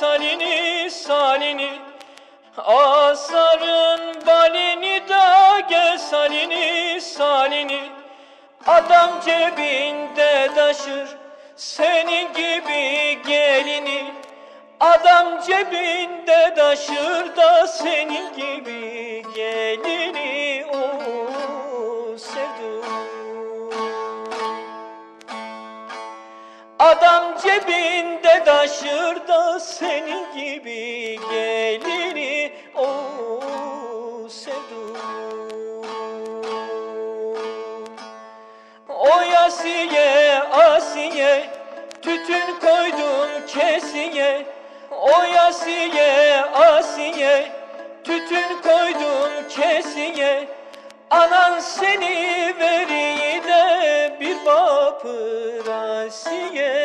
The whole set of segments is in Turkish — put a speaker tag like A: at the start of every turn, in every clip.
A: salini salini. Asarın balini da gel salini salini. Adam cebinde taşır senin gibi gelini. Adam cebinde taşır da senin gibi Adam cebinde taşır da senin gibi gelini o sevdum O Asiye Asiye tütün koydum kesiye. O Asiye Asiye tütün koydum kesiye. Anan seni veriyi de bir vapır Asiye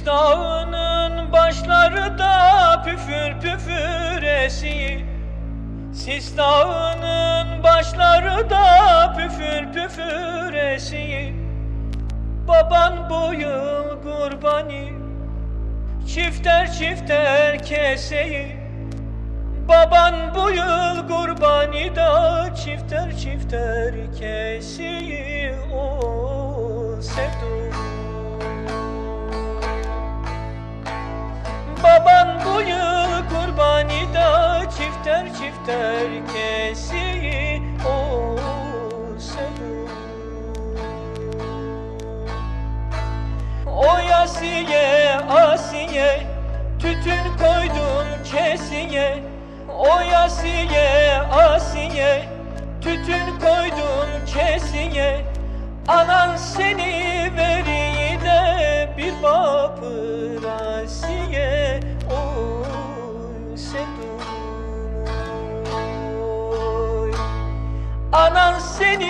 A: Sis dağının başları da püfür püfür esiyor. Sis dağının başları da püfür püfür esiyor. Baban bu yıl kurbani Çifter çifter keseyi Baban bu yıl kurbani da çifter çifter keseyi O sevdum çifter çifter kesiyi o O Asiye Asiye tütün koydum kesiye. O Asiye 谢你。